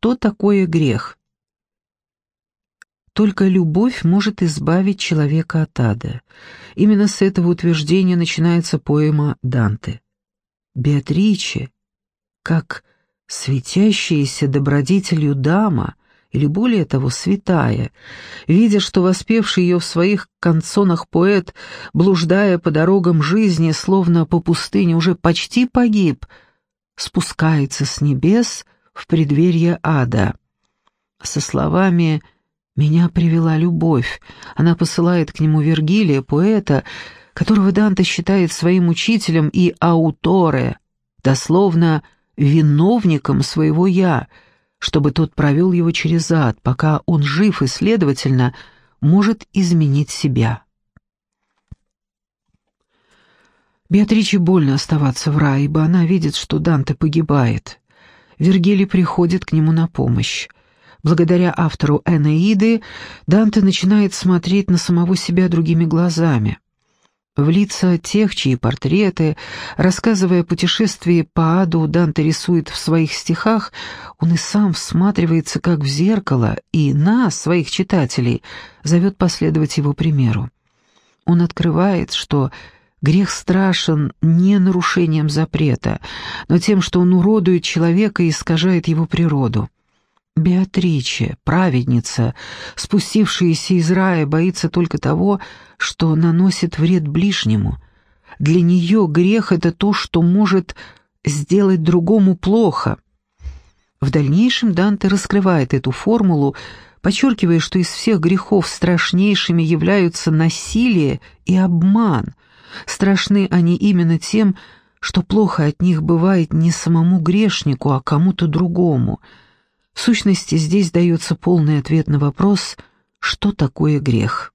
что такое грех. Только любовь может избавить человека от ада. Именно с этого утверждения начинается поэма Данте. Беатриче, как светящаяся добродетелью дама, или более того, святая, видя, что воспевший ее в своих канцонах поэт, блуждая по дорогам жизни, словно по пустыне, уже почти погиб, спускается с небес в преддверие ада. Со словами «Меня привела любовь», она посылает к нему Вергилия, поэта, которого Данте считает своим учителем и ауторе, дословно «виновником своего «я», чтобы тот провел его через ад, пока он жив и, следовательно, может изменить себя. Беатриче больно оставаться в рае, ибо она видит, что Данте погибает. Вергилий приходит к нему на помощь. Благодаря автору «Энеиды» Данте начинает смотреть на самого себя другими глазами в лица тех, чьи портреты, рассказывая о путешествии по аду, Данте рисует в своих стихах, он и сам всматривается как в зеркало и нас, своих читателей, зовет последовать его примеру. Он открывает, что грех страшен не нарушением запрета, но тем, что он уродует человека и искажает его природу. Беатриче, праведница, спустившаяся из рая, боится только того, что наносит вред ближнему. Для нее грех — это то, что может сделать другому плохо. В дальнейшем Данте раскрывает эту формулу, подчеркивая, что из всех грехов страшнейшими являются насилие и обман. Страшны они именно тем, что плохо от них бывает не самому грешнику, а кому-то другому — в сущности, здесь дается полный ответ на вопрос, что такое грех.